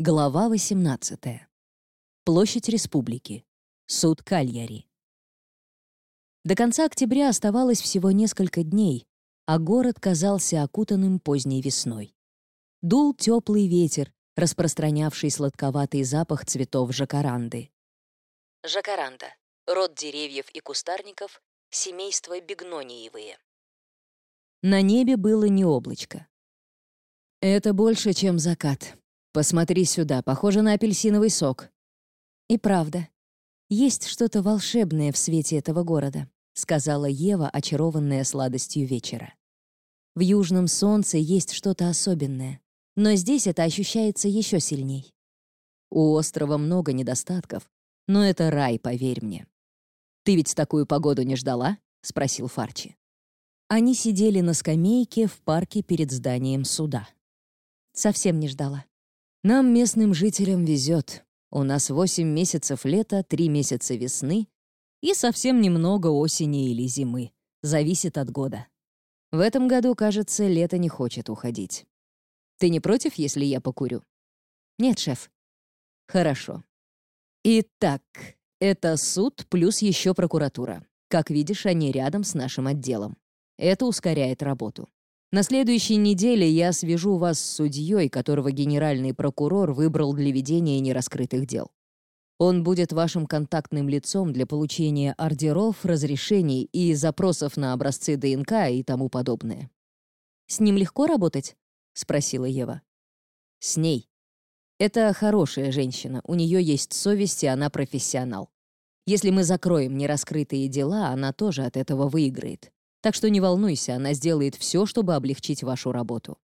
Глава 18. Площадь Республики. Суд Кальяри. До конца октября оставалось всего несколько дней, а город казался окутанным поздней весной. Дул теплый ветер, распространявший сладковатый запах цветов жакаранды. Жакаранда — род деревьев и кустарников, семейство бигнониевые. На небе было не облачко. «Это больше, чем закат», «Посмотри сюда, похоже на апельсиновый сок». «И правда, есть что-то волшебное в свете этого города», сказала Ева, очарованная сладостью вечера. «В южном солнце есть что-то особенное, но здесь это ощущается еще сильней. У острова много недостатков, но это рай, поверь мне. Ты ведь такую погоду не ждала?» — спросил Фарчи. Они сидели на скамейке в парке перед зданием суда. Совсем не ждала. Нам, местным жителям, везет. У нас восемь месяцев лета, три месяца весны и совсем немного осени или зимы. Зависит от года. В этом году, кажется, лето не хочет уходить. Ты не против, если я покурю? Нет, шеф. Хорошо. Итак, это суд плюс еще прокуратура. Как видишь, они рядом с нашим отделом. Это ускоряет работу. На следующей неделе я свяжу вас с судьей, которого генеральный прокурор выбрал для ведения нераскрытых дел. Он будет вашим контактным лицом для получения ордеров, разрешений и запросов на образцы ДНК и тому подобное. «С ним легко работать?» — спросила Ева. «С ней. Это хорошая женщина, у нее есть совесть, и она профессионал. Если мы закроем нераскрытые дела, она тоже от этого выиграет. Так что не волнуйся, она сделает все, чтобы облегчить вашу работу.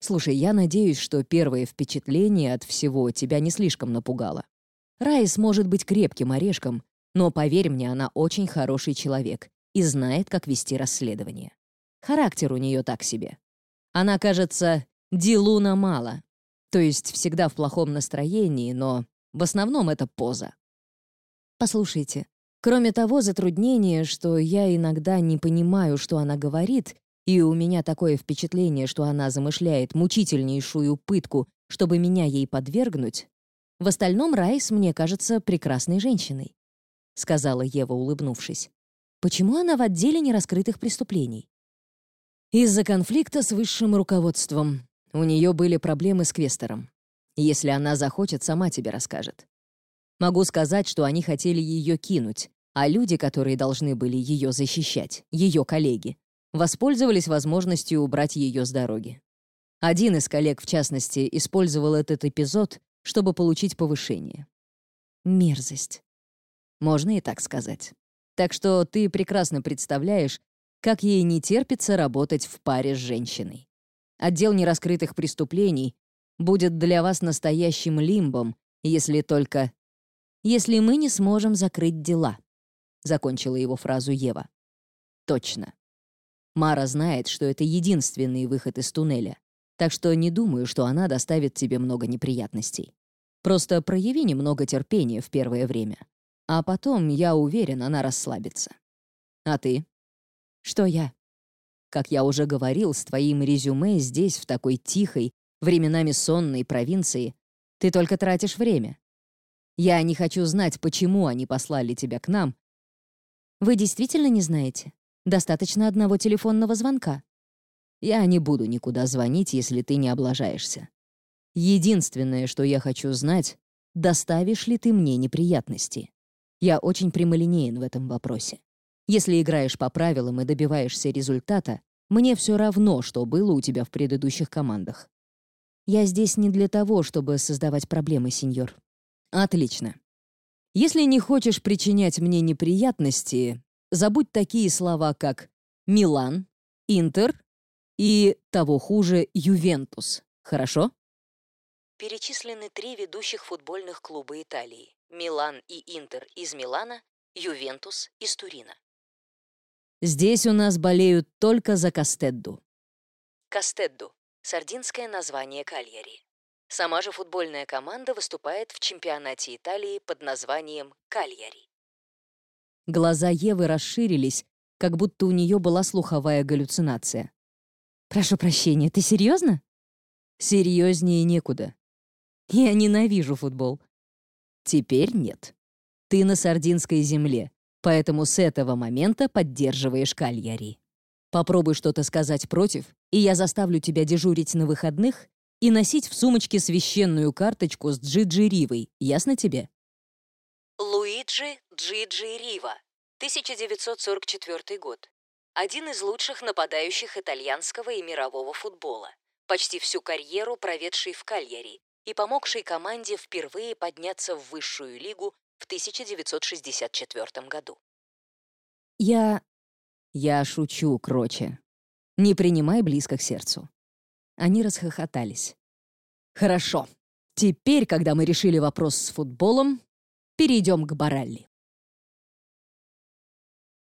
Слушай, я надеюсь, что первое впечатление от всего тебя не слишком напугало. Райс может быть крепким орешком, но, поверь мне, она очень хороший человек и знает, как вести расследование. Характер у нее так себе. Она, кажется, Дилуна мало, то есть всегда в плохом настроении, но в основном это поза. Послушайте, Кроме того, затруднение, что я иногда не понимаю, что она говорит, и у меня такое впечатление, что она замышляет мучительнейшую пытку, чтобы меня ей подвергнуть, в остальном Райс мне кажется прекрасной женщиной», — сказала Ева, улыбнувшись. «Почему она в отделе нераскрытых преступлений?» «Из-за конфликта с высшим руководством. У нее были проблемы с Квестером. Если она захочет, сама тебе расскажет. Могу сказать, что они хотели ее кинуть, а люди, которые должны были ее защищать, ее коллеги, воспользовались возможностью убрать ее с дороги. Один из коллег, в частности, использовал этот эпизод, чтобы получить повышение. Мерзость. Можно и так сказать. Так что ты прекрасно представляешь, как ей не терпится работать в паре с женщиной. Отдел нераскрытых преступлений будет для вас настоящим лимбом, если только если мы не сможем закрыть дела», — закончила его фразу Ева. «Точно. Мара знает, что это единственный выход из туннеля, так что не думаю, что она доставит тебе много неприятностей. Просто прояви немного терпения в первое время, а потом, я уверен, она расслабится. А ты? Что я? Как я уже говорил, с твоим резюме здесь, в такой тихой, временами сонной провинции, ты только тратишь время. Я не хочу знать, почему они послали тебя к нам. Вы действительно не знаете? Достаточно одного телефонного звонка. Я не буду никуда звонить, если ты не облажаешься. Единственное, что я хочу знать, доставишь ли ты мне неприятности. Я очень прямолинеен в этом вопросе. Если играешь по правилам и добиваешься результата, мне все равно, что было у тебя в предыдущих командах. Я здесь не для того, чтобы создавать проблемы, сеньор. Отлично. Если не хочешь причинять мне неприятности, забудь такие слова, как «Милан», «Интер» и, того хуже, «Ювентус». Хорошо? Перечислены три ведущих футбольных клуба Италии – Милан и Интер из Милана, Ювентус из Турина. Здесь у нас болеют только за Кастедду. Кастедду – сардинское название Кальяри. Сама же футбольная команда выступает в чемпионате Италии под названием «Кальяри». Глаза Евы расширились, как будто у нее была слуховая галлюцинация. «Прошу прощения, ты серьезно?» «Серьезнее некуда. Я ненавижу футбол. Теперь нет. Ты на сардинской земле, поэтому с этого момента поддерживаешь Кальяри. Попробуй что-то сказать против, и я заставлю тебя дежурить на выходных и носить в сумочке священную карточку с Джиджи Ривой. Ясно тебе? Луиджи Джиджи Рива, 1944 год. Один из лучших нападающих итальянского и мирового футбола, почти всю карьеру проведший в Кальяри и помогший команде впервые подняться в высшую лигу в 1964 году. Я... Я шучу, Кроче. Не принимай близко к сердцу. Они расхохотались. Хорошо. Теперь, когда мы решили вопрос с футболом, перейдем к Баралли.